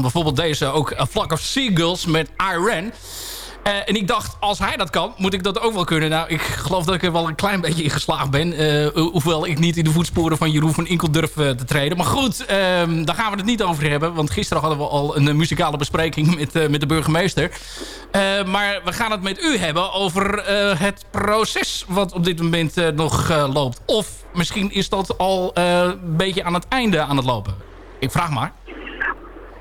bijvoorbeeld deze ook A Flock of Seagulls met Iran. Uh, en ik dacht, als hij dat kan, moet ik dat ook wel kunnen. Nou, ik geloof dat ik er wel een klein beetje in geslaagd ben. Uh, hoewel ik niet in de voetsporen van Jeroen van Inkel durf te treden. Maar goed, ehm, daar gaan we het niet over hebben. Want gisteren hadden we al een muzikale bespreking met, met de burgemeester. maar we gaan het met u hebben over het proces wat op dit moment nog loopt. Of misschien is dat al een beetje aan het einde aan het lopen. Ik vraag maar.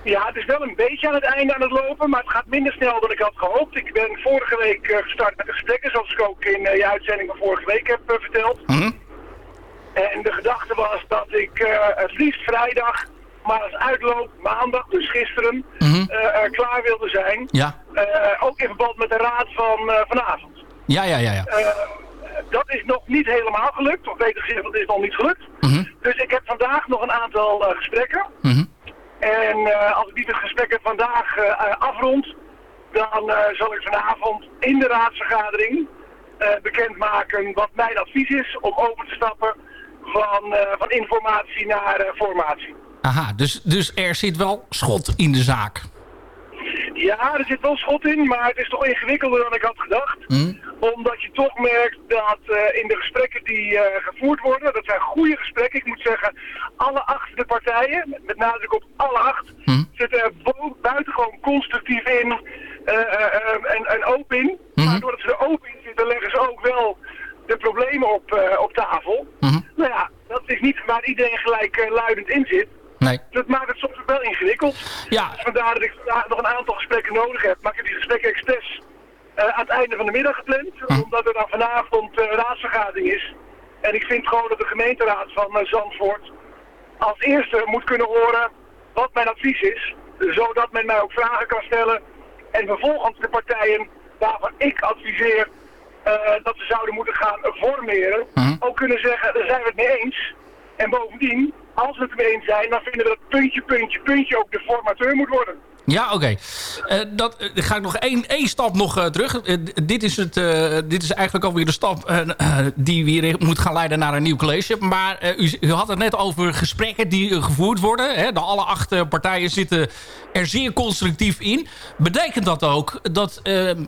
Ja, het is wel een beetje aan het einde aan het lopen, maar het gaat minder snel dan ik had gehoopt. Ik ben vorige week uh, gestart met de gesprekken, zoals ik ook in uh, je uitzending van vorige week heb uh, verteld. Mm En de gedachte was dat ik het liefst vrijdag, maar als uitloop maandag, dus gisteren, mm klaar wilde zijn. Ja. ook in verband met de raad van vanavond. Ja, ja, ja. ja. dat is nog niet helemaal gelukt, of beter gezegd, dat is nog niet gelukt. Mm Dus ik heb vandaag nog een aantal gesprekken. En uh, als ik die gesprekken vandaag uh, afrond, dan zal ik vanavond in de raadsvergadering bekendmaken wat mijn advies is om over te stappen van, van informatie naar formatie. Aha, dus, dus er zit wel schot in de zaak. Ja, er zit wel schot in, maar het is toch ingewikkelder dan ik had gedacht. Hm? Omdat je toch merkt dat uh, in de gesprekken die uh, gevoerd worden, dat zijn goede gesprekken. Ik moet zeggen, alle acht de partijen, met, nadruk op alle acht, hm? zitten er buitengewoon constructief in uh, en, en open in. Hm? Maar doordat ze er open in zitten, leggen ze ook wel de problemen op, op tafel. Nou ja, dat is niet waar iedereen gelijk luidend in zit. Nee. Dat maakt het soms wel ingewikkeld. Ja. Dus vandaar dat ik vandaag nog een aantal gesprekken nodig heb. Maar ik heb die gesprekken expres uh, aan het einde van de middag gepland. Hm. Omdat er dan vanavond uh, raadsvergadering is. En ik vind gewoon dat de gemeenteraad van uh, Zandvoort als eerste moet kunnen horen wat mijn advies is. Zodat men mij ook vragen kan stellen. En vervolgens de partijen waarvan ik adviseer dat ze zouden moeten gaan formeren. Hm. Ook kunnen zeggen, daar zijn we het mee eens. En bovendien, als we het mee eens zijn, dan vinden we dat puntje, puntje, puntje ook de formateur moet worden. Ja, oké. Okay. Uh, dat uh, ga ik nog één, één stap nog uh, terug. dit, is het, dit is eigenlijk alweer de stap die weer moet gaan leiden naar een nieuw college. Maar u, u, had het net over gesprekken die gevoerd worden. Hè? De alle acht partijen zitten er zeer constructief in. Betekent dat ook dat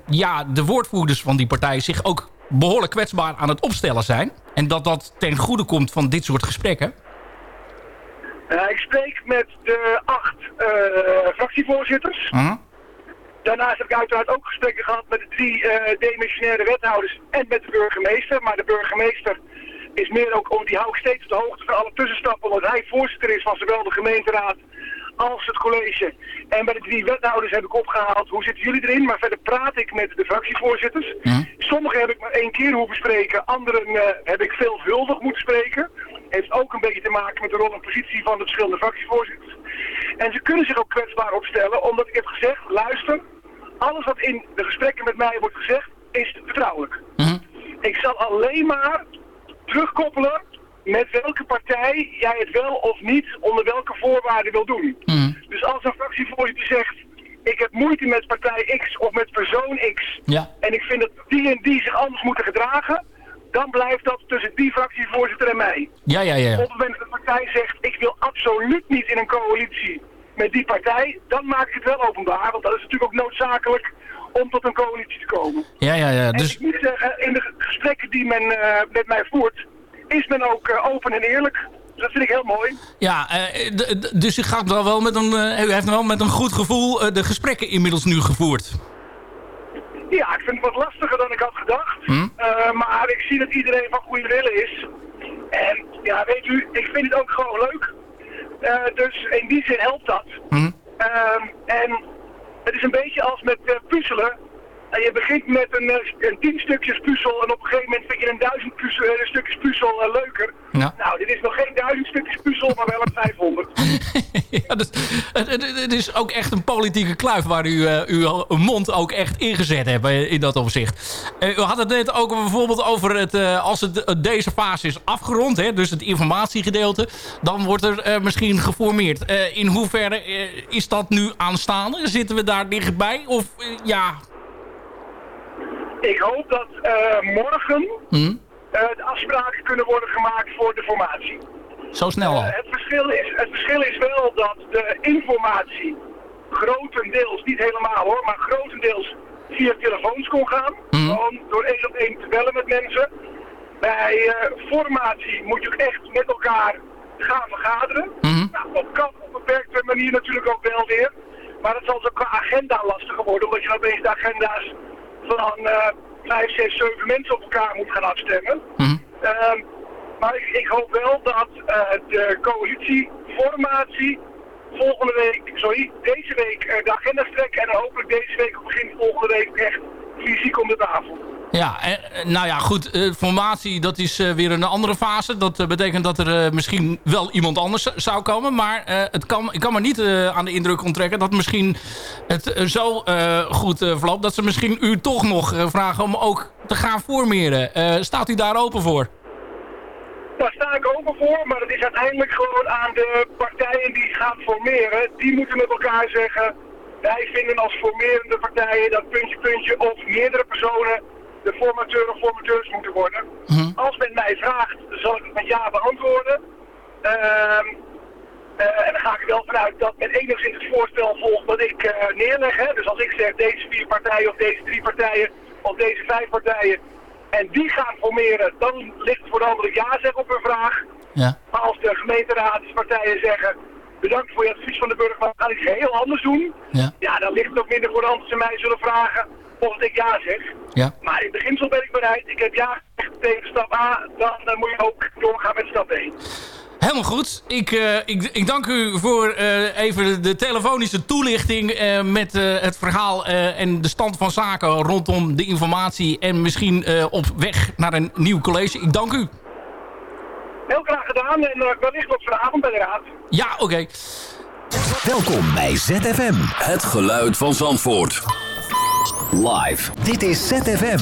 ja, de woordvoerders van die partijen zich ook behoorlijk kwetsbaar aan het opstellen zijn? En dat dat ten goede komt van dit soort gesprekken? Uh, ik spreek met de acht uh, fractievoorzitters. -huh. Daarnaast heb ik uiteraard ook gesprekken gehad met de drie uh, demissionaire wethouders en met de burgemeester. Maar de burgemeester is meer ook, om die hou ik steeds op de hoogte van alle tussenstappen, omdat hij voorzitter is van zowel de gemeenteraad als het college. En bij de drie wethouders heb ik opgehaald, hoe zitten jullie erin? Maar verder praat ik met de fractievoorzitters. Hm? Sommige heb ik maar één keer hoeven spreken, anderen uh, heb ik veelvuldig moeten spreken. Heeft ook een beetje te maken met de rol en positie van de verschillende fractievoorzitters. En ze kunnen zich ook kwetsbaar opstellen, omdat ik heb gezegd, luister, alles wat in de gesprekken met mij wordt gezegd, is vertrouwelijk. Hm? Ik zal alleen maar terugkoppelen met welke partij jij het wel of niet onder welke voorwaarden wil doen. Mm. Dus als een fractievoorzitter zegt, ik heb moeite met partij X of met persoon X, ja. en ik vind dat die en die zich anders moeten gedragen, dan blijft dat tussen die fractievoorzitter en mij. Ja, ja, ja. Op het moment dat de partij zegt, ik wil absoluut niet in een coalitie met die partij, dan maak ik het wel openbaar, want dat is natuurlijk ook noodzakelijk om tot een coalitie te komen. Ja, ja, ja. Dus... En ik moet zeggen, in de gesprekken die men uh, met mij voert, is men ook uh, open en eerlijk. Dat vind ik heel mooi. Ja, uh, dus u, gaat wel wel met een, uh, u heeft wel met een goed gevoel de gesprekken inmiddels nu gevoerd. Ja, ik vind het wat lastiger dan ik had gedacht. Hm? maar ik zie dat iedereen van goede willen is. En ja, weet u, ik vind het ook gewoon leuk. dus in die zin helpt dat. Hm? en het is een beetje als met puzzelen. En je begint met een, een tien stukjes puzzel en op een gegeven moment vind je een duizend puzzel, een stukjes puzzel uh, leuker. Ja. Nou, dit is nog geen duizend stukjes puzzel, maar wel een 500. ja, dus, het, het, is ook echt een politieke kluif waar u uh, uw mond ook echt ingezet hebt in dat opzicht. Uh, u had het net ook bijvoorbeeld over het, als het, deze fase is afgerond, hè, dus het informatiegedeelte, dan wordt er misschien geformeerd. in hoeverre is dat nu aanstaande? Zitten we daar dichtbij? Of ja... Ik hoop dat uh, morgen hm? uh, de afspraken kunnen worden gemaakt voor de formatie. Zo snel al? Uh, het, verschil is, het verschil is wel dat de informatie grotendeels, niet helemaal hoor, maar grotendeels via telefoons kon gaan. Gewoon door één op één te bellen met mensen. Bij eh, formatie moet je ook echt met elkaar gaan vergaderen. Nou, dat kan op een beperkte manier natuurlijk ook wel weer. Maar het zal dus ook qua agenda lastiger worden, omdat je opeens de agenda's van eh vijf, zes, zeven mensen op elkaar moet gaan afstemmen. Mhm. Ehm, maar ik, ik hoop wel dat eh, de coalitieformatie volgende week, sorry, deze week eh, de agenda trekken en hopelijk deze week of begin volgende week echt fysiek om de tafel. Ja, en, eh, nou ja, goed. eh, formatie, dat is eh, weer een andere fase. Dat betekent dat er misschien wel iemand anders zou komen. Maar het kan, ik kan me niet aan de indruk onttrekken... dat misschien het zo goed verloopt... dat ze misschien u toch nog vragen om ook te gaan formeren. Staat u daar open voor? Daar sta ik open voor, maar het is uiteindelijk gewoon aan de partijen die gaan formeren. Die moeten met elkaar zeggen, wij vinden als formerende partijen dat puntje, puntje of meerdere personen de formateur of formateurs moeten worden. Mhm. Als men mij vraagt, zal ik het met ja beantwoorden. Ehm, eh, en dan ga ik er wel vanuit dat men enigszins het voorstel volgt dat ik eh, neerleg. Hè. Dus als ik zeg deze vier partijen of deze drie partijen of deze vijf partijen en die gaan formeren, dan ligt het voor de andere ja zeggen op hun vraag. Ja. Maar als de gemeenteraadspartijen zeggen, bedankt voor je advies van de burger, maar we gaan iets heel anders doen. Ja. Ja, dan ligt het ook minder voor de hand dat ze mij zullen vragen of ik ja zeg. Ja. Maar in beginsel ben ik bereid. Ik heb ja gezegd tegen stap A, dan eh, moet je ook doorgaan met stap B. Helemaal goed. Ik, eh, ik, ik dank u voor eh, even de telefonische toelichting... eh, met eh, het verhaal eh, en de stand van zaken rondom de informatie... en misschien eh, op weg naar een nieuw college. Ik dank u. Heel graag gedaan en uh, wellicht tot vanavond bij de raad. Ja, oké. Welkom bij ZFM. Het geluid van Zandvoort. Live. Dit is ZFM.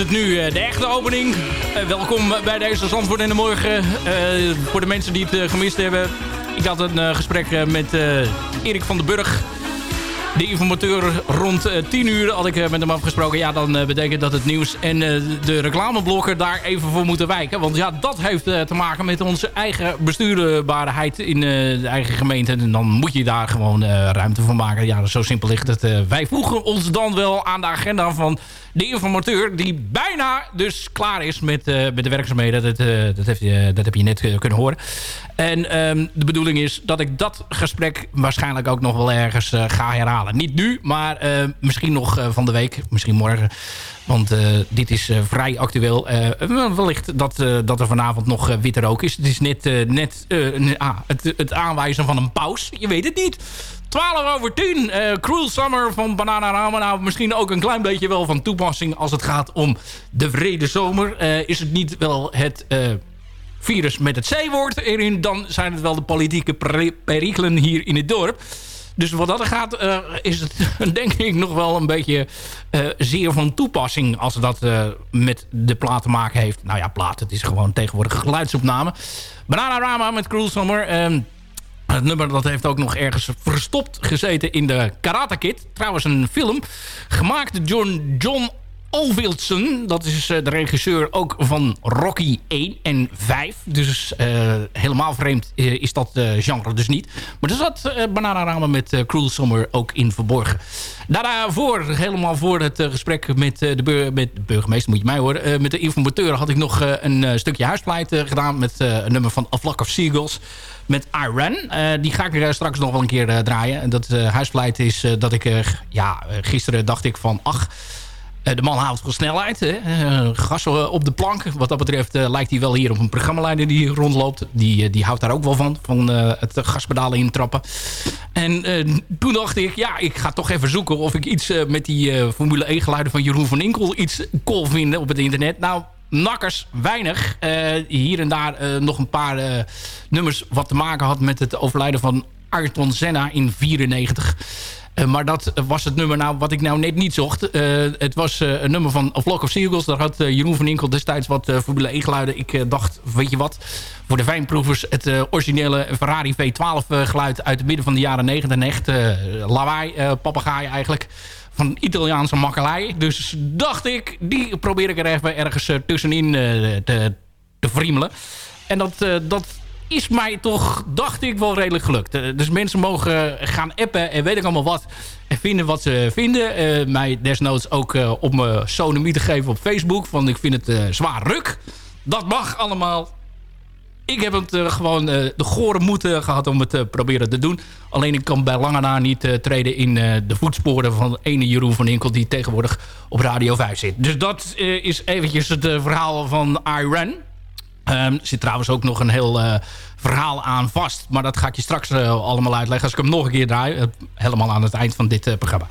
Het nu eh, de echte opening. Eh, welkom bij deze Zandvoort in de Morgen. Eh, voor de mensen die het gemist hebben. Ik had een gesprek met Erik van den Burg. De informateur rond eh, 10 uur had ik met hem afgesproken. Ja, dan betekent dat het nieuws en de reclameblokken daar even voor moeten wijken. Want ja, dat heeft te maken met onze eigen bestuurbaarheid in de eigen gemeente. En dan moet je daar gewoon ruimte voor maken. Ja, zo simpel ligt het. Wij voegen ons dan wel aan de agenda van de informateur... die bijna dus klaar is met, eh, met de werkzaamheden. Dat, eh, dat, heb, je, dat heb je net kunnen horen. En ehm, de bedoeling is dat ik dat gesprek waarschijnlijk ook nog wel ergens ga herhalen. Niet nu, maar misschien nog van de week. Misschien morgen. Want dit is vrij actueel. Wellicht dat, dat er vanavond nog witte rook is. Het is net, net ah, het, het aanwijzen van een paus. Je weet het niet. 12 over 10. eh Cruel Summer van Bananarama. Nou, misschien ook een klein beetje wel van toepassing als het gaat om de vrede zomer. Eh, is het niet wel het... eh, virus met het C-woord erin... dan zijn het wel de politieke peri- perikelen hier in het dorp. Dus wat dat gaat, is het denk ik nog wel een beetje zeer van toepassing... als dat met de plaat te maken heeft. Nou ja, plaat, het is gewoon tegenwoordig geluidsopname. Bananarama met Cruel Summer... ehm, het nummer dat heeft ook nog ergens verstopt gezeten in de Karate Kid. Trouwens een film gemaakt door John, John Ovildsen. Dat is eh, de regisseur ook van Rocky 1 en 5. Dus eh, helemaal vreemd eh, is dat genre dus niet. Maar er zat uh, Bananarama met Cruel Summer ook in verborgen. Daarvoor, helemaal voor het gesprek met, de met burgemeester, moet je mij horen. met de informateur had ik nog een stukje huispleit gedaan... met een nummer van A Flock of Seagulls met Iran. Die ga ik er straks nog wel een keer draaien. En dat eh, huispleit is dat ik... ja, gisteren dacht ik van... ach, de man houdt van snelheid. Hè? Eh, gas eh, op de plank. Wat dat betreft eh, lijkt hij wel hier op een programmaleider die rondloopt. Die, eh, die houdt daar ook wel van. Van eh, het gaspedalen intrappen. En eh, toen dacht ik, ja, ik ga toch even zoeken... of ik iets eh, met die eh, Formule 1 geluiden van Jeroen van Inkel... iets cool vinden op het internet. Nou, nakkers, weinig. Eh, hier en daar eh, nog een paar eh, nummers wat te maken had... met het overlijden van Ayrton Senna in 94. Eh, maar dat was het nummer nou, wat ik nou net niet zocht. Eh, het was eh, een nummer van A Flock of Seagulls. Daar had Jeroen van Inkel destijds wat Formule 1 geluiden. Ik dacht, weet je wat, voor de fijnproevers... het originele Ferrari V12 eh, geluid uit het midden van de jaren 90. Een echt lawaai, papegaai eigenlijk. Van Italiaanse makkelij. Dus dacht ik, die probeer ik er even ergens tussenin te, te. En dat, dat is mij toch, dacht ik, wel redelijk gelukt. Eh, dus mensen mogen gaan appen en weet ik allemaal wat. En vinden wat ze vinden. Eh, mij desnoods ook eh, op mijn sonomie te geven op Facebook. Van ik vind het zwaar ruk. Dat mag allemaal. Ik heb het gewoon de gore moed eh, gehad om het te proberen te doen. Alleen ik kan bij lange na niet treden in de voetsporen van ene Jeroen van Inkel... die tegenwoordig op Radio 5 zit. Dus dat is eventjes het verhaal van Iran. Er zit trouwens ook nog een heel eh, verhaal aan vast. Maar dat ga ik je straks eh, allemaal uitleggen als ik hem nog een keer draai. eh, helemaal aan het eind van dit programma.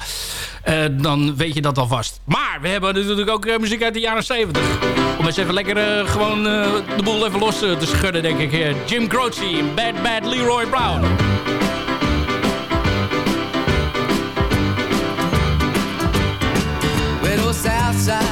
Dan weet je dat alvast. Maar we hebben natuurlijk ook muziek uit de jaren 70. Om eens even lekker gewoon de boel even los te schudden, denk ik. Jim Croce, Bad Bad Leroy Brown. The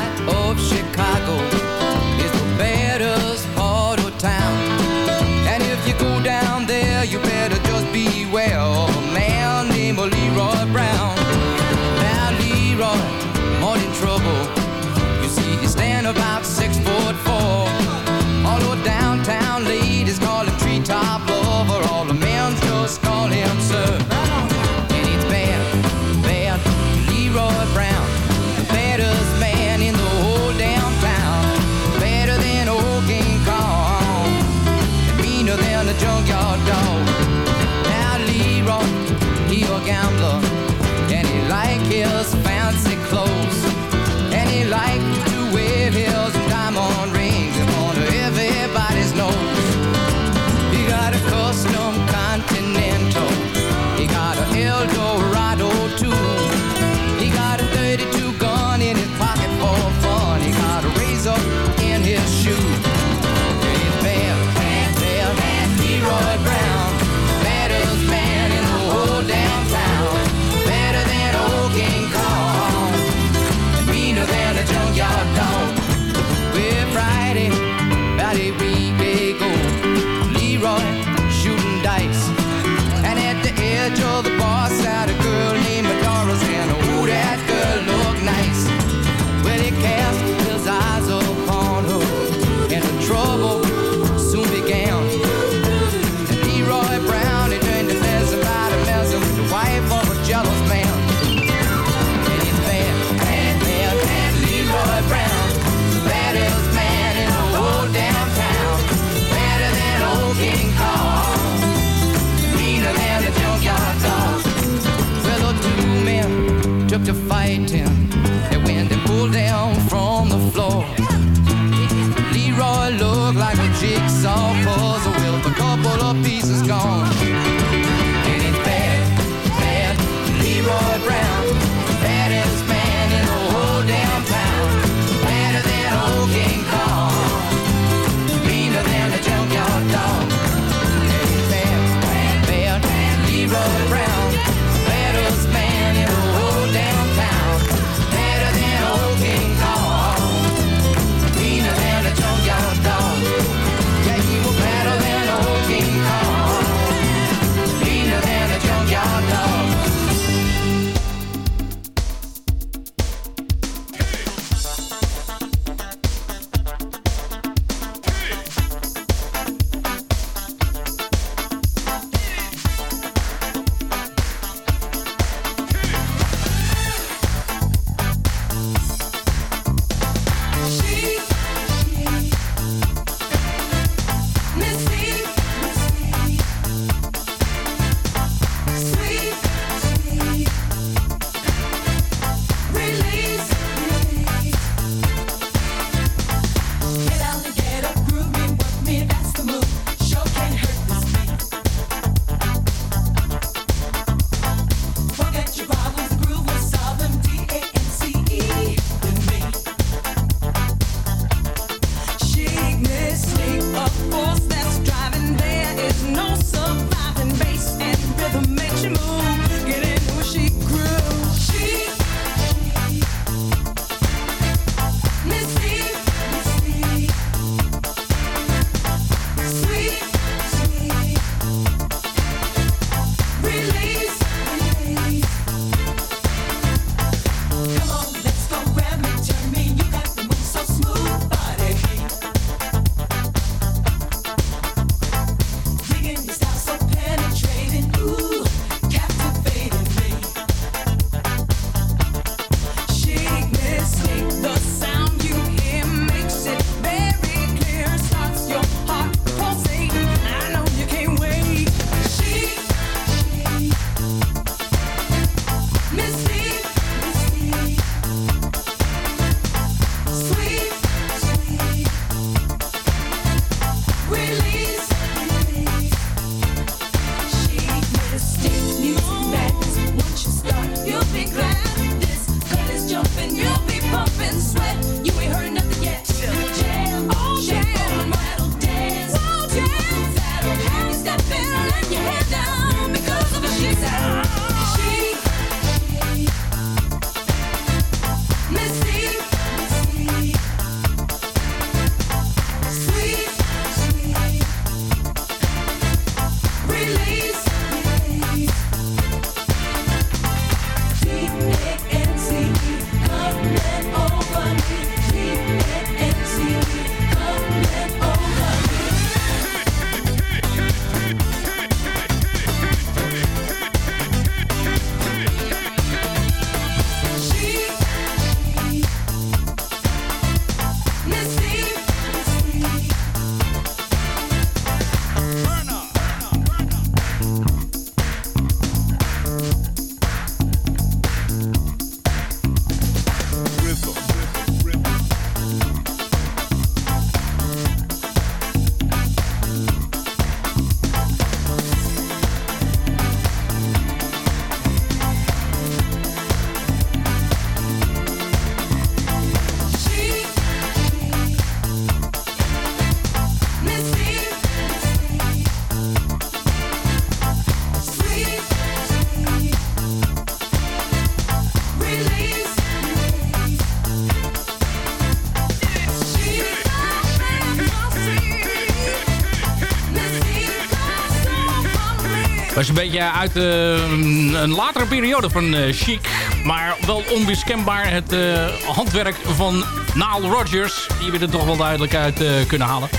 is een beetje uit eh, een latere periode van eh, Chic. Maar wel onmiskenbaar het eh, handwerk van Naal Rogers. Die we er toch wel duidelijk uit kunnen halen.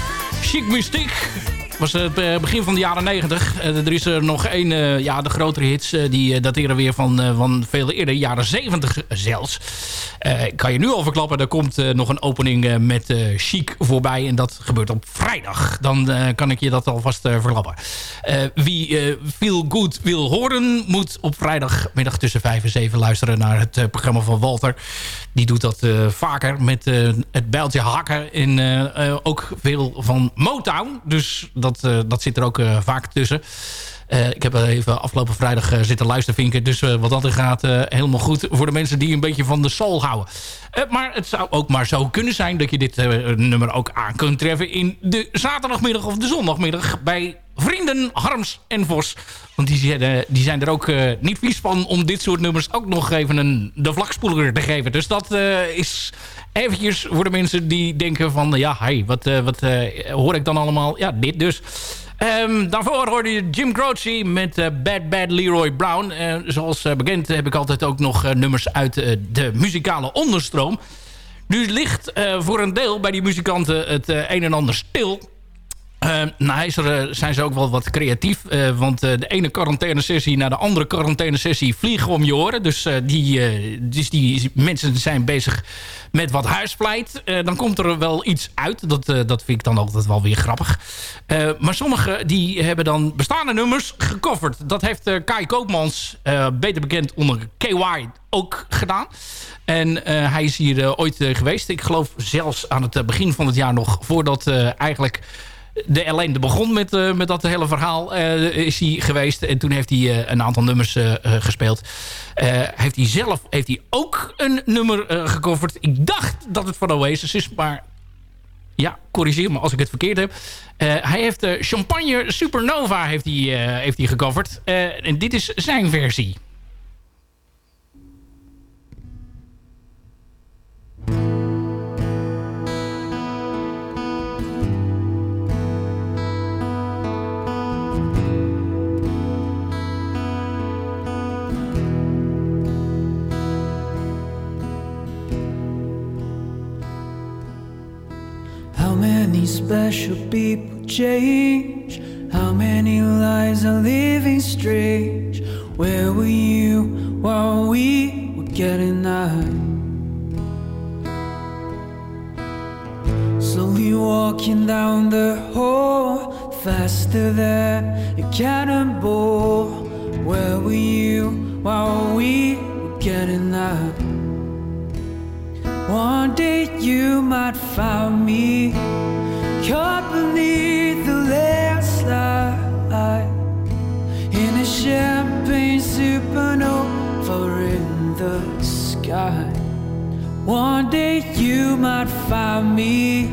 Chic Mystique was het begin van de jaren 90. er is er nog één, ja, de grotere hits, die dateren weer van, van veel eerder, jaren 70 zelfs. Eh, ik kan je nu al verklappen, er komt eh, nog een opening eh, met Chic voorbij. En dat gebeurt op vrijdag. Dan kan ik je dat alvast verklappen. Wie Feel Good wil horen... moet op vrijdagmiddag tussen 5 en 7 luisteren... naar het programma van Walter. Die doet dat vaker met het bijltje hakken. En ook veel van Motown. Dus dat, dat zit er ook vaak tussen. Eh, ik heb even afgelopen vrijdag eh, zitten luistervinken. Dus eh, wat dat er gaat, helemaal goed voor de mensen die een beetje van de soul houden. Maar het zou ook maar zo kunnen zijn dat je dit nummer ook aan kunt treffen in de zaterdagmiddag of de zondagmiddag bij vrienden Harms en Vos. Want die, die zijn er ook niet vies van om dit soort nummers ook nog even een, de vlakspoeler te geven. Dus dat is eventjes voor de mensen die denken van... ja, hey, wat, wat hoor ik dan allemaal? Ja, dit dus. Ehm, daarvoor hoorde je Jim Croce met eh, Bad Bad Leroy Brown. Eh, zoals eh, bekend heb ik altijd ook nog nummers uit de muzikale onderstroom. Nu ligt voor een deel bij die muzikanten het een en ander stil. Uh, nou eh, zijn ze ook wel wat creatief. eh, want eh, de ene quarantainesessie naar de andere quarantainesessie vliegen om je oren. Dus, die, dus die mensen zijn bezig met wat huispleit. Dan komt er wel iets uit. Dat, dat vind ik dan altijd wel weer grappig. Maar sommigen die hebben dan bestaande nummers gecoverd. Dat heeft Kai Koopmans, beter bekend onder KY, ook gedaan. En hij is hier ooit geweest. Ik geloof zelfs aan het begin van het jaar nog... voordat eigenlijk de Ellende begon met, eh, met dat hele verhaal, eh, is hij geweest. En toen heeft hij eh, een aantal nummers gespeeld. Heeft hij zelf heeft hij ook een nummer gecoverd. Ik dacht dat het van Oasis is, maar ja, corrigeer me als ik het verkeerd heb. Hij heeft Champagne Supernova heeft hij, heeft hij gecoverd. En dit is zijn versie. Many special people change? How many lives are living strange? Where were you while we were getting high? Slowly walking down the hall, faster than a cannonball. Where were you while we were getting high? One day you might find me caught beneath the landslide in a champagne supernova in the sky. One day you might find me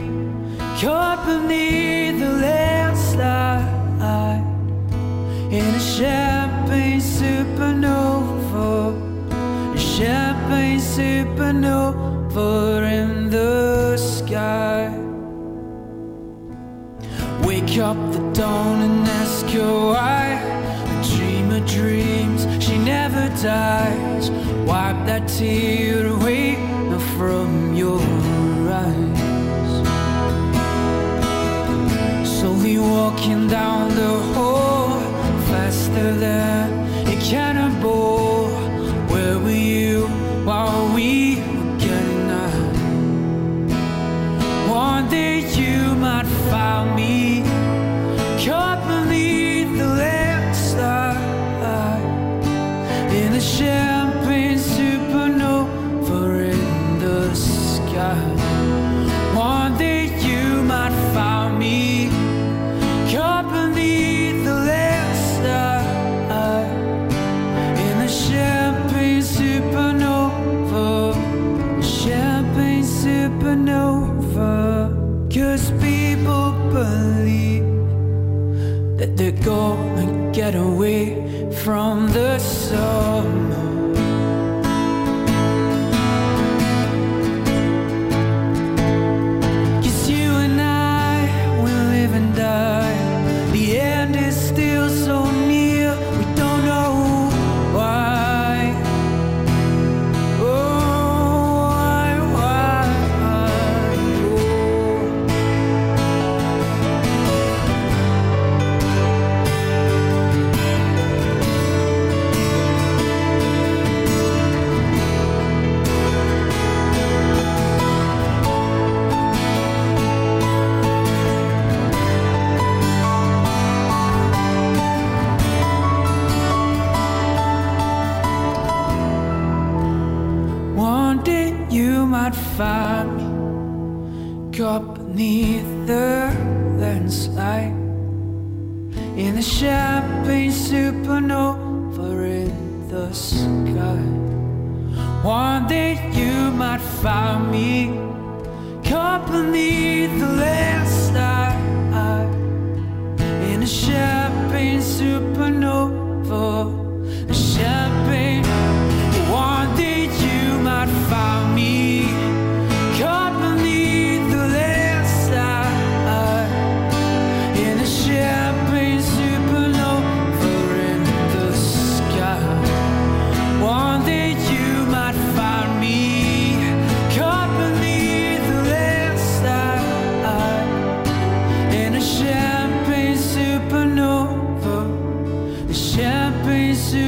caught beneath the landslide in a champagne supernova, a champagne supernova in the sky. Wake up the dawn and ask her why. A dreamer dreams, she never dies. Wipe that tear away from your eyes. Slowly walking down the hall, faster than a cannonball. Cause people believe that they're gonna get away from the summer.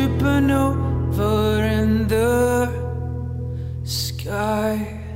Supernova in the sky.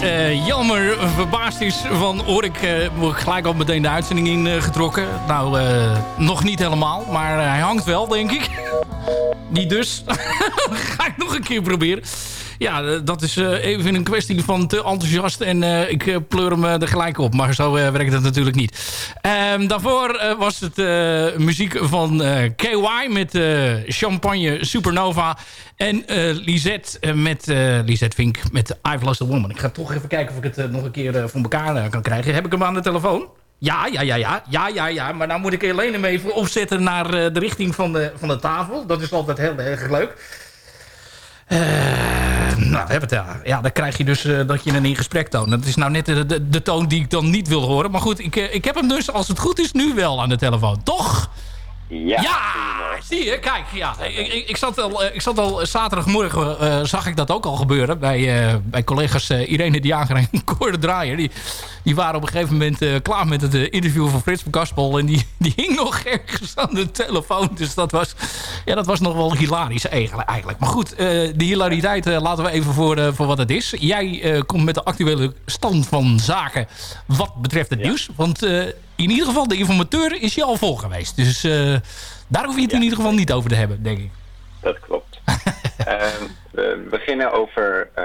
Eh, Jelmer verbaasd is van... hoor ik eh, gelijk al meteen de uitzending in eh, getrokken. Nou, nog niet helemaal, maar hij hangt wel, denk ik. Niet dus. Ga ik nog een keer proberen. Ja, dat is even een kwestie van te enthousiast en ik pleur hem er gelijk op. Maar zo werkt het natuurlijk niet. Ehm, daarvoor eh, was het eh, muziek van eh, KY met Champagne Supernova. En Lisette, met, Lisette Vink met I've Lost a Woman. Ik ga toch even kijken of ik het nog een keer voor elkaar kan krijgen. Heb ik hem aan de telefoon? Ja, ja, ja, ja, ja, ja, ja. Maar nou moet ik alleen hem even opzetten naar de richting van de, van de tafel. Dat is altijd heel erg leuk. Eh, nou, hebben het, ja, ja, dan krijg je dus eh, dat je een in gesprek toont. Dat is nou net de, de, de toon die ik dan niet wil horen. Maar goed, ik, eh, ik heb hem dus, als het goed is, nu wel aan de telefoon. Toch? Ja, Ja, zie je, kijk, ja. Ik, ik, ik zat al, eh, ik zat al zaterdagmorgen, eh, zag ik dat ook al gebeuren... bij, eh, bij collega's eh, Irene de Jager en Cor Draaier. Die, die waren op een gegeven moment eh, klaar met het eh, interview van Frits van Kaspel... en die, die hing nog ergens aan de telefoon. Dus dat was, ja, dat was nog wel hilarisch eigenlijk. Maar goed, eh, de hilariteit eh, laten we even voor, eh, voor wat het is. Jij eh, komt met de actuele stand van zaken wat betreft het nieuws. Want eh, in ieder geval, de informateur is je al vol geweest. Dus eh, daar hoef je het in ieder geval niet over te hebben, denk ik. Dat klopt. Ehm, we beginnen over eh,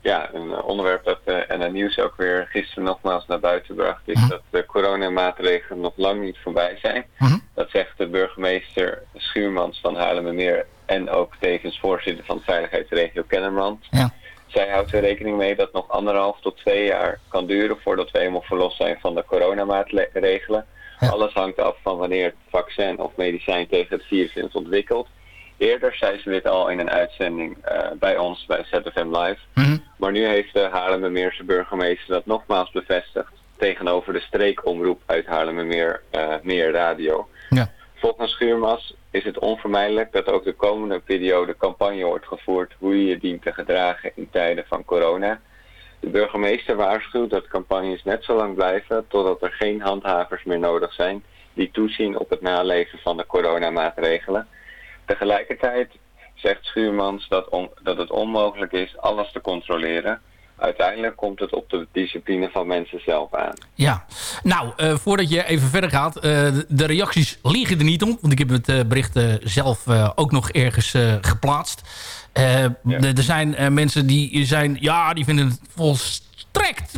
ja, een onderwerp dat uh, NN Nieuws ook weer gisteren nogmaals naar buiten bracht. Is Mhm. dat de coronamaatregelen nog lang niet voorbij zijn. Mhm. Dat zegt de burgemeester Schuurmans van Haarlemmermeer en ook tevens voorzitter van de veiligheidsregio Kennemerland. Ja. Zij houdt er rekening mee dat het nog anderhalf tot twee jaar kan duren voordat we helemaal verlost zijn van de coronamaatregelen. Ja. Alles hangt af van wanneer het vaccin of medicijn tegen het virus is ontwikkeld. Eerder zei ze dit al in een uitzending eh, bij ons, bij ZFM Live. Mhm. Maar nu heeft de Haarlemmermeerse burgemeester dat nogmaals bevestigd tegenover de streekomroep uit Haarlemmermeer eh, Meer Radio. Ja. Volgens Schuurmas is het onvermijdelijk dat ook de komende periode campagne wordt gevoerd hoe je je dient te gedragen in tijden van corona. De burgemeester waarschuwt dat campagnes net zo lang blijven totdat er geen handhavers meer nodig zijn die toezien op het naleven van de coronamaatregelen. Tegelijkertijd zegt Schuurmans dat, dat het onmogelijk is alles te controleren. Uiteindelijk komt het op de discipline van mensen zelf aan. Ja, nou, eh, voordat je even verder gaat. eh, de- reacties liegen er niet om. Want ik heb het eh, bericht zelf ook nog ergens geplaatst. Er zijn mensen die zijn... Ja, die vinden het volstrekt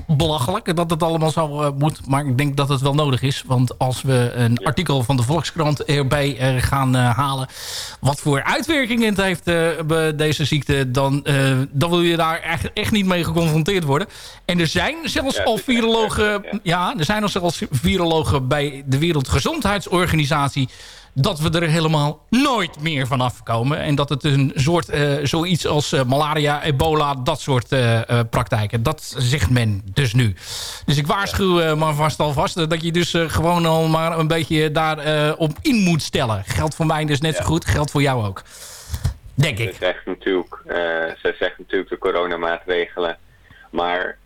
belachelijk dat het allemaal zo eh, moet. Maar ik denk dat het wel nodig is. Want als we een artikel van de Volkskrant erbij eh, gaan eh, halen... wat voor uitwerkingen het heeft bij deze ziekte... Dan, dan wil je daar echt, echt niet mee geconfronteerd worden. En er zijn zelfs Ja, al virologen... ja. Ja, er zijn al zelfs virologen bij de Wereldgezondheidsorganisatie... dat we er helemaal nooit meer van afkomen. En dat het een soort, eh, zoiets als eh, malaria, ebola, dat soort eh, praktijken. Dat zegt men dus nu. Dus ik waarschuw maar vast alvast dat je dus gewoon al maar een beetje daarop op in moet stellen. Geldt voor mij dus net zo goed, geldt voor jou ook. Denk Ze ik. zegt natuurlijk, ze zegt natuurlijk de coronamaatregelen. Maar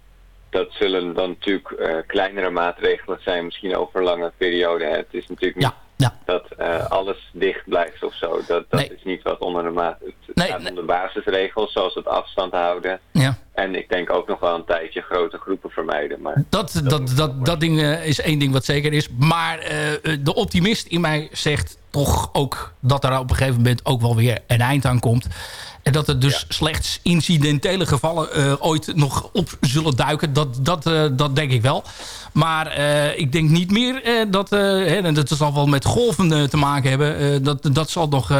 dat zullen dan natuurlijk kleinere maatregelen zijn, misschien over een lange periode. Het is natuurlijk niet Ja, ja. dat eh, alles dicht blijft of zo. Dat, dat Nee. is niet wat onder de maat. Het Nee, gaat om de basisregels, zoals het afstand houden. ja. En ik denk ook nog wel een tijdje grote groepen vermijden. Maar Dat, dat, dat, dat ding eh, is één ding wat zeker is. Maar eh, de optimist in mij zegt toch ook dat er op een gegeven moment ook wel weer een eind aan komt. En dat er dus slechts incidentele gevallen eh, ooit nog op zullen duiken. Dat, dat, eh, dat denk ik wel. Maar eh, ik denk niet meer dat... hè, en dat zal wel met golven te maken hebben. dat, dat, zal nog,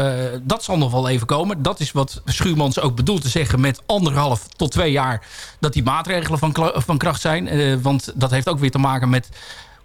dat zal nog wel even komen. Dat is wat Schuurmans ook bedoelt te zeggen met anderhalf tot twee jaar... dat die maatregelen van, van kracht zijn. Want dat heeft ook weer te maken met...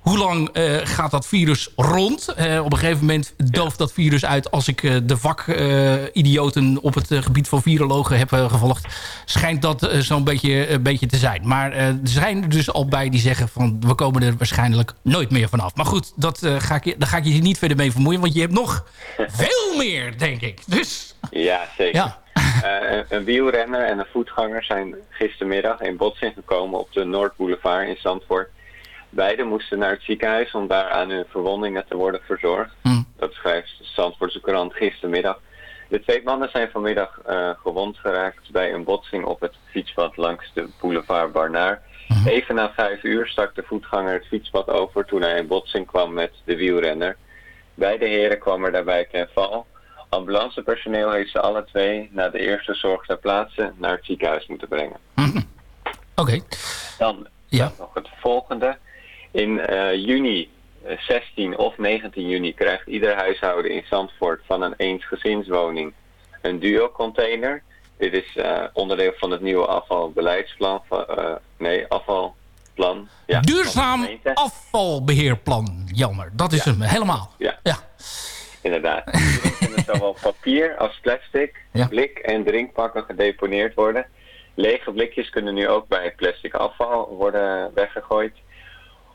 Hoe lang eh, gaat dat virus rond? Eh, op een gegeven moment dooft dat virus uit. Als ik eh, de vakidioten op het gebied van virologen heb gevolgd... schijnt dat zo'n beetje, een beetje te zijn. Maar er zijn er dus al bij die zeggen van... we komen er waarschijnlijk nooit meer vanaf. Maar goed, dat, ga ik, je- daar ga ik je niet verder mee vermoeien. Want je hebt nog veel meer, denk ik. Dus ja, zeker. ja. Een wielrenner en een voetganger zijn gistermiddag in botsing gekomen op de Noordboulevard in Zandvoort. Beiden moesten naar het ziekenhuis om daar aan hun verwondingen te worden verzorgd. Hm. Dat schrijft de Zandvoortse krant gistermiddag. De twee mannen zijn vanmiddag eh, gewond geraakt bij een botsing op het fietspad langs de boulevard Barnaar. Even na vijf uur stak de voetganger het fietspad over toen hij in botsing kwam met de wielrenner. Beide heren kwamen daarbij ten val. Ambulancepersoneel heeft ze alle twee na de eerste zorg ter plaatse naar het ziekenhuis moeten brengen. Oké. Dan Ja. nog het volgende. In eh, juni, eh, 16 of 19 juni, krijgt ieder huishouden in Zandvoort van een eensgezinswoning een duo-container. Dit is eh, onderdeel van het nieuwe afvalbeleidsplan. Van, eh, nee, afvalplan. Ja, Duurzaam afvalbeheerplan. Jammer, dat is Ja. hem helemaal. Ja. Ja. Inderdaad. Zowel papier als plastic, blik en drinkpakken gedeponeerd worden. Lege blikjes kunnen nu ook bij plastic afval worden weggegooid.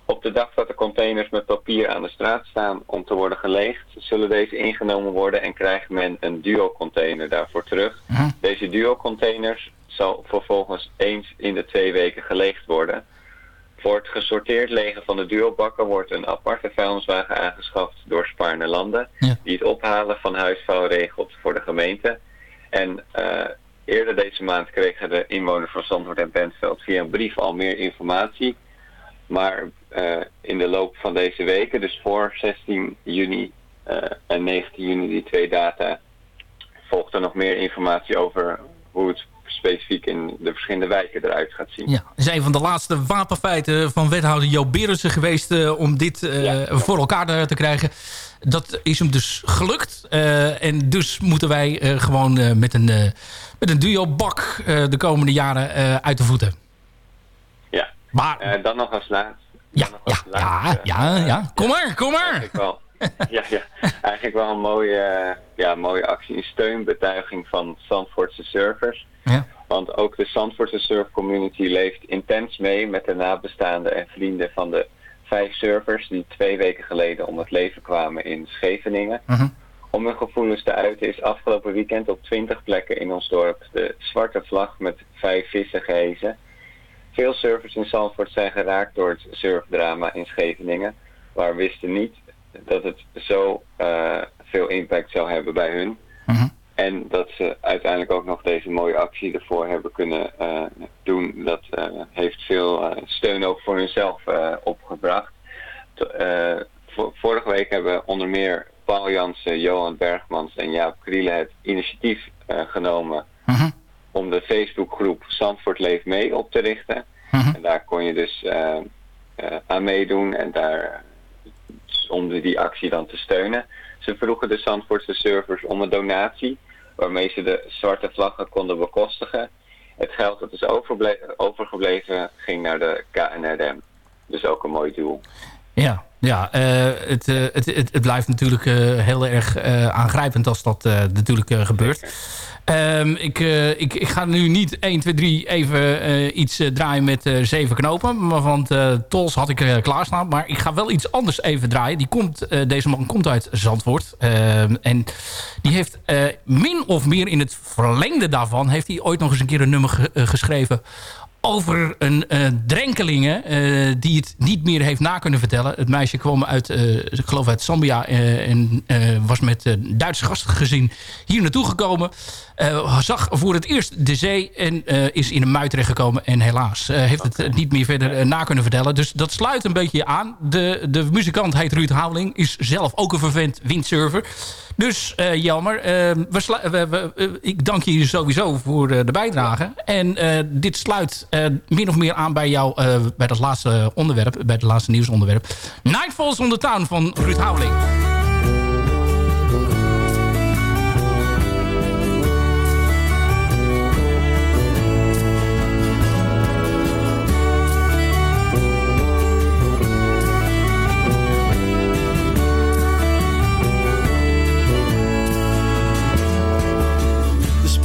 Op de dag dat de containers met papier aan de straat staan om te worden geleegd, zullen deze ingenomen worden en krijgt men een duo-container daarvoor terug. Mhm. Deze duo-containers zal vervolgens eens in de twee weken geleegd worden. Voor het gesorteerd legen van de duobakken wordt een aparte vuilniswagen aangeschaft door Spaarne Landen, Ja. die het ophalen van huisvuil regelt voor de gemeente. En eh, eerder deze maand kregen de inwoners van Zandvoort en Bentveld via een brief al meer informatie. Maar eh, in de loop van deze weken, dus voor 16 juni eh, en 19 juni, die twee data, volgt er nog meer informatie over hoe het specifiek in de verschillende wijken eruit gaat zien. Ja, is een van de laatste wapenfeiten van wethouder Joop Berensen geweest... eh, om dit Ja. voor elkaar te, krijgen. Dat is hem dus gelukt. En dus moeten wij gewoon met een, met een duo-bak eh, de komende jaren uit de voeten. Maar Eh, dan nog als laatste. ja, ja, ja, eh, ja. Kom maar, kom maar. Eigenlijk wel, ja, ja, eigenlijk wel een mooie, eh, ja, mooie actie, een steunbetuiging van Zandvoortse surfers. Ja. Want ook de Zandvoortse surf community leeft intens mee met de nabestaanden en vrienden van de vijf surfers die twee weken geleden om het leven kwamen in Scheveningen. Mhm. Om hun gevoelens te uiten is afgelopen weekend op 20 plekken in ons dorp de zwarte vlag met vijf vissen gehezen. Veel surfers in Zandvoort zijn geraakt door het surfdrama in Scheveningen, maar wisten niet dat het zo eh, veel impact zou hebben bij hun. Mhm. En dat ze uiteindelijk ook nog deze mooie actie ervoor hebben kunnen eh, doen. Dat eh, heeft veel steun ook voor hunzelf opgebracht. Vorige week hebben onder meer Paul Jansen, Johan Bergmans en Jaap Kriele het initiatief genomen. Om de Facebookgroep Zandvoort Leeft Mee op te richten. Mhm. En daar kon je dus eh, eh, aan meedoen en daar om de- die actie dan te steunen. Ze vroegen de Zandvoortse servers om een donatie waarmee ze de zwarte vlaggen konden bekostigen. Het geld dat is overgebleven ging naar de KNRM. Dus ook een mooi doel. Ja, ja eh, het, eh, het, het, het blijft natuurlijk eh, heel erg aangrijpend als dat natuurlijk gebeurt. Ehm, ik, ik, ik ga nu niet 1, 2, 3 even iets draaien met zeven knopen. Want Tols had ik klaarstaan. Maar ik ga wel iets anders even draaien. Die komt, deze man komt uit Zandvoort. Ehm, en die heeft min of meer in het verlengde daarvan... heeft hij ooit nog eens een keer een nummer ge- geschreven over een drenkelinge eh, die het niet meer heeft na kunnen vertellen. Het meisje kwam uit, eh, ik geloof uit Zambia en was met een Duitse gastgezin hier naartoe gekomen. Zag voor het eerst de zee en is in een mui terechtgekomen. En helaas heeft het niet meer verder na kunnen vertellen. Dus dat sluit een beetje aan. De, de muzikant heet Ruud Houweling. Is zelf ook een vervent windsurfer. Dus eh, jammer. Eh, we eh, ik dank je sowieso voor eh, de bijdrage. En dit sluit min of meer aan bij jou bij dat laatste onderwerp. Bij het laatste nieuwsonderwerp. Nightfalls on the Town van Ruud Houweling.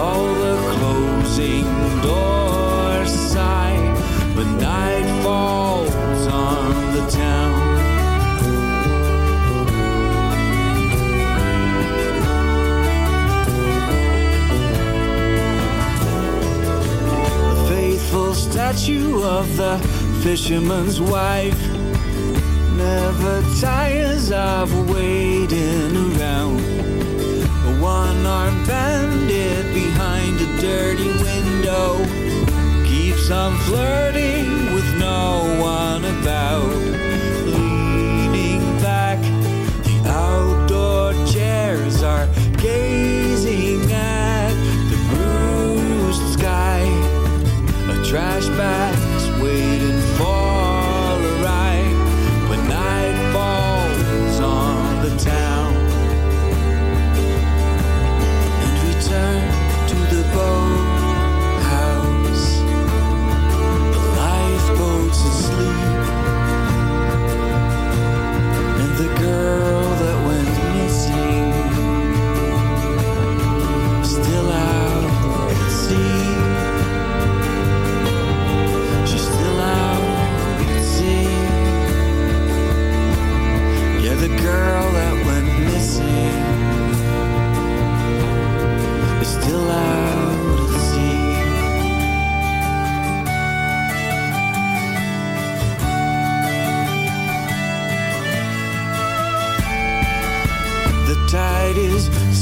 all the closing doors sigh when night falls on the town. The faithful statue of the fisherman's wife never tires of waiting around. A one-armed bandit a dirty window keeps on flirting with no one about. Leaning back, the outdoor chairs are gazing at the bruised sky. A trash bag's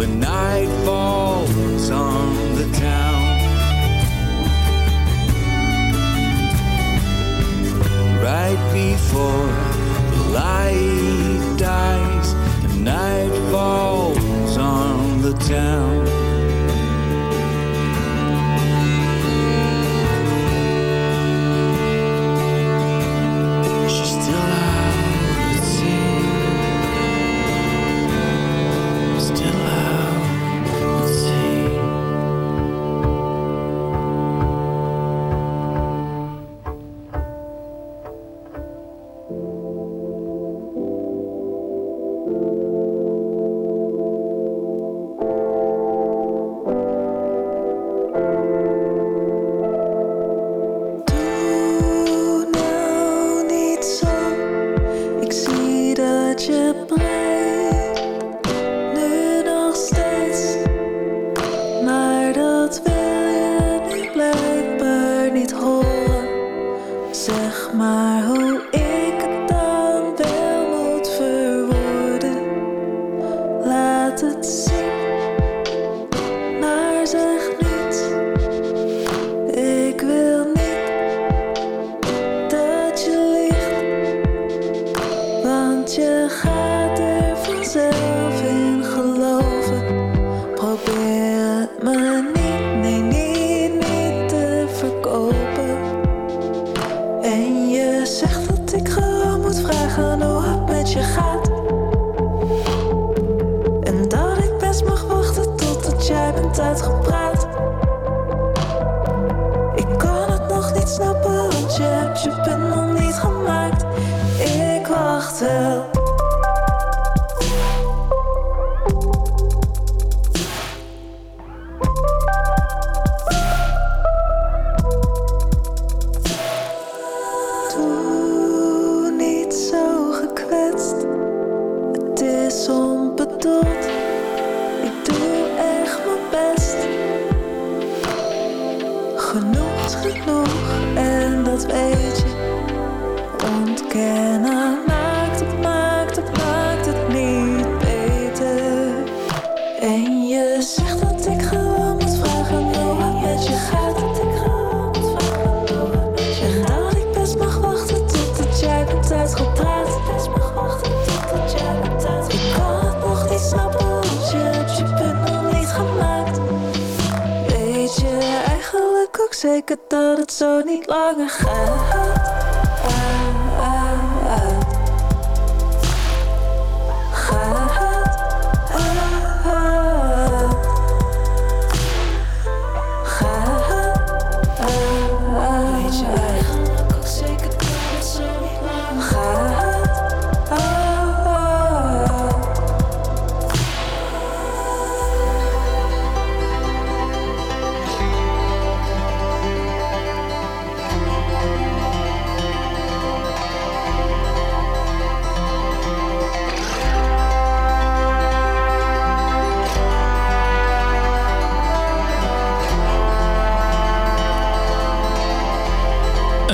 When night falls on the town. right before the light dies and night falls on the town.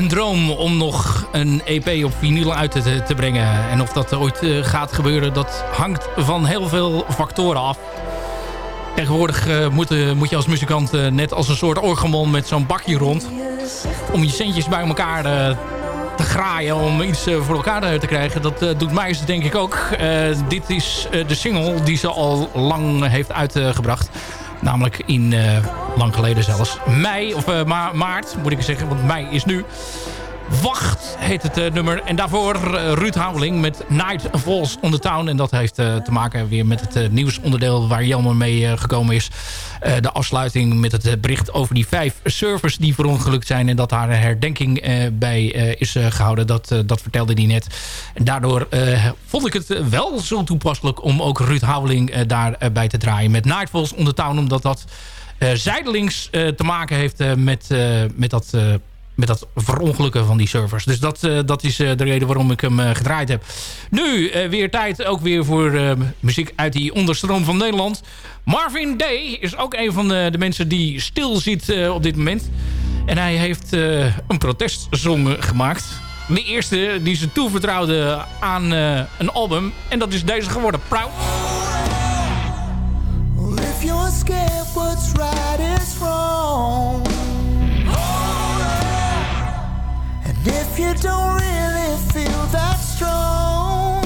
Een droom om nog een EP op vinyl uit te, te brengen. En of dat ooit eh, gaat gebeuren, dat hangt van heel veel factoren af. Tegenwoordig eh, moet, eh, moet je als muzikant net als een soort orgelman met zo'n bakje rond... om je centjes bij elkaar te graaien om iets voor elkaar te krijgen. Dat doet Meijers denk ik ook. Dit is de single die ze al lang heeft uitgebracht. Namelijk in, lang geleden zelfs, mei, of eh, ma- maart moet ik zeggen, want mei is nu. Wacht heet het eh, nummer. En daarvoor eh, Ruud Houweling met Night Falls on the Town. En dat heeft te maken weer met het nieuwsonderdeel waar Jelmer mee gekomen is. De afsluiting met het bericht over die vijf servers die verongelukt zijn. En dat daar een herdenking bij is eh, gehouden. Dat, dat vertelde hij net. En daardoor vond ik het wel zo toepasselijk om ook Ruud Houweling daarbij te draaien. Met Night Falls on the Town. Omdat dat zijdelings eh, te maken heeft eh, met, eh, met dat... eh, met dat verongelukken van die servers. Dus dat, eh, dat is eh, de reden waarom ik hem eh, gedraaid heb. Nu eh, weer tijd ook weer voor eh, muziek uit die onderstroom van Nederland. Marvin Day is ook een van de, de mensen die stil zit eh, op dit moment. En hij heeft eh, een protestsong gemaakt. De eerste die ze toevertrouwde aan eh, een album. En dat is deze geworden, Proud. You're scared, what's right is wrong. And if you don't really feel that strong,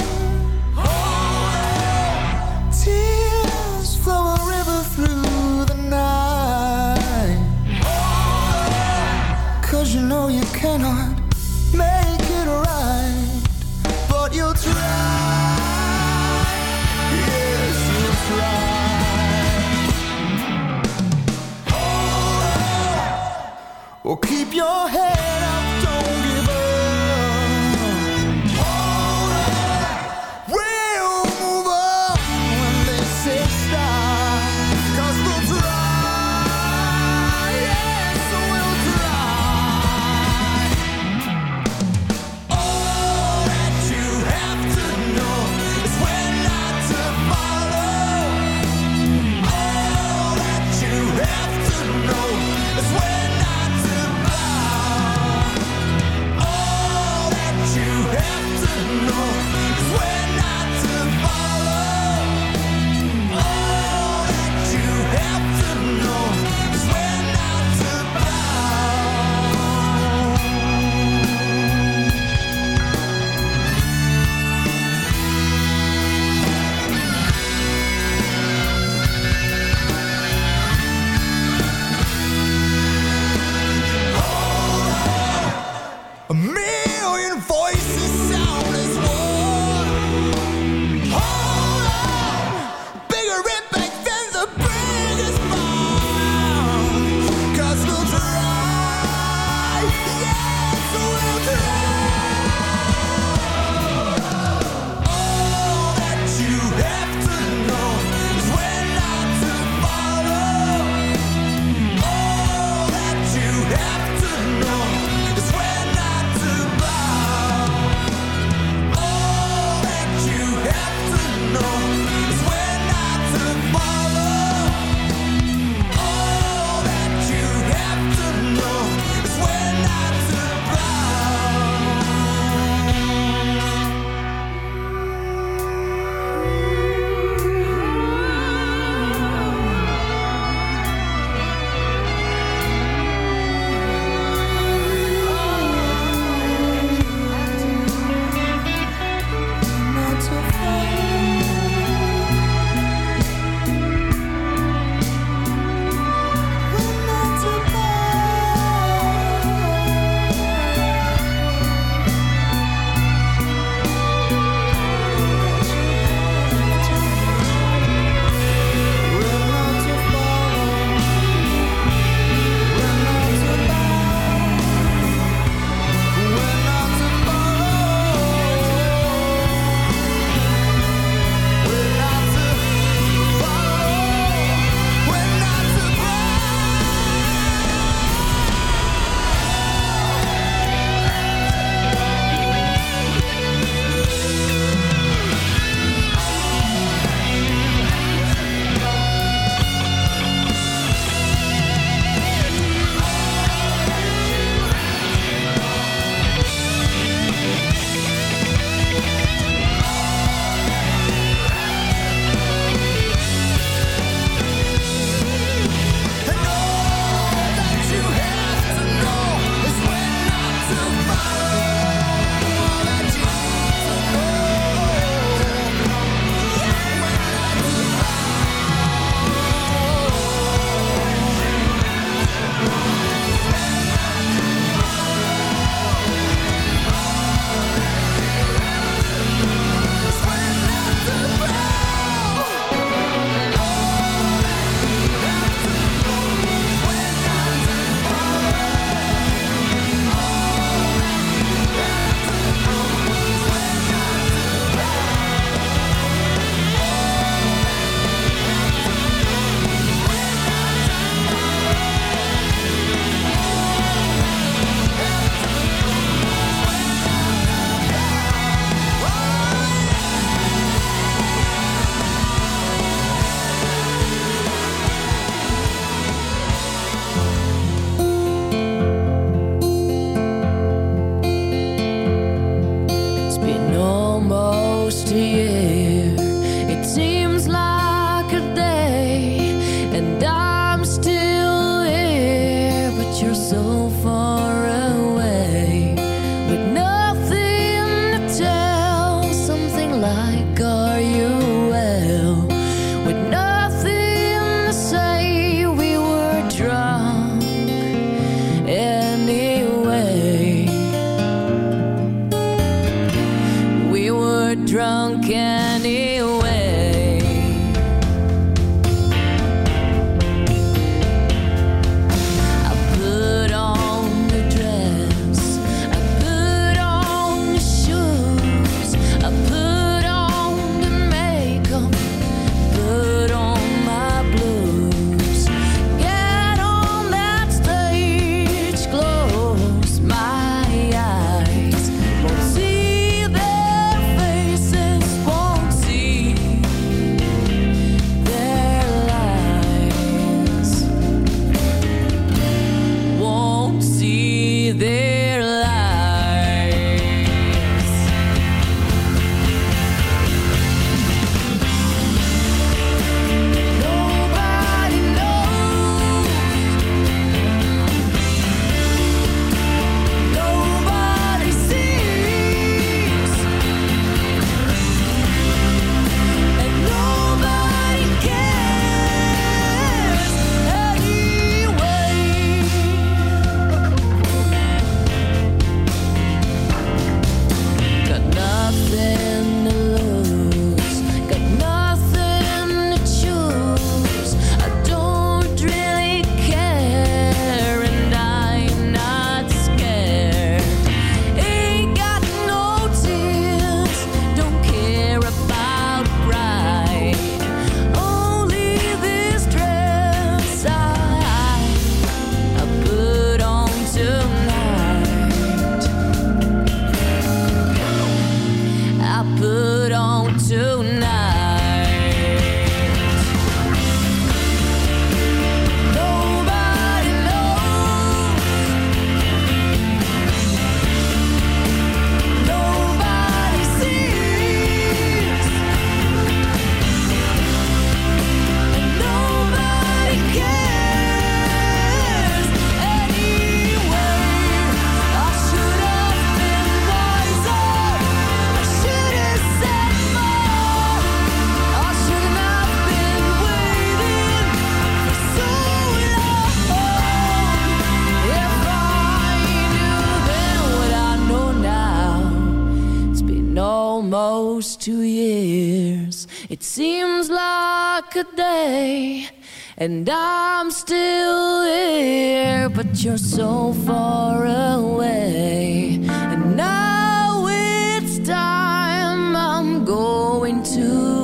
almost two years. It seems like a day, and I'm still here, but you're so far away. And now it's time I'm going to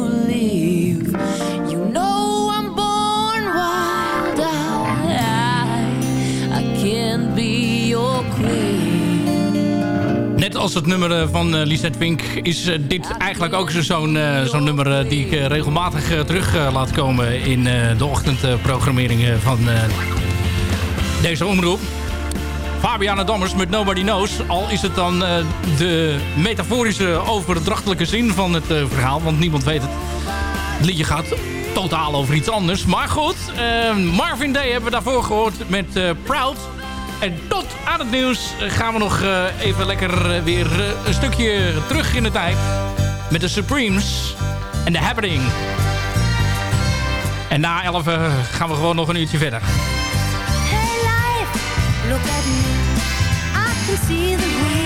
als het nummer eh, van eh, Lisette Vink is eh, dit eigenlijk ook zo- zo'n nummer die ik regelmatig terug laat komen in de ochtendprogrammering eh, van deze omroep. Fabiana Dammers met Nobody Knows. Al is het dan de metaforische overdrachtelijke zin van het verhaal. Want niemand weet het. Het liedje gaat totaal over iets anders. Maar goed, Marvin Day hebben we daarvoor gehoord met Proud. En tot aan het nieuws gaan we nog eh, even lekker eh, weer eh, een stukje terug in de tijd. Met de Supremes en The Happening. En na 11 eh, gaan we gewoon nog een uurtje verder. Hey life, look at me. I can see the.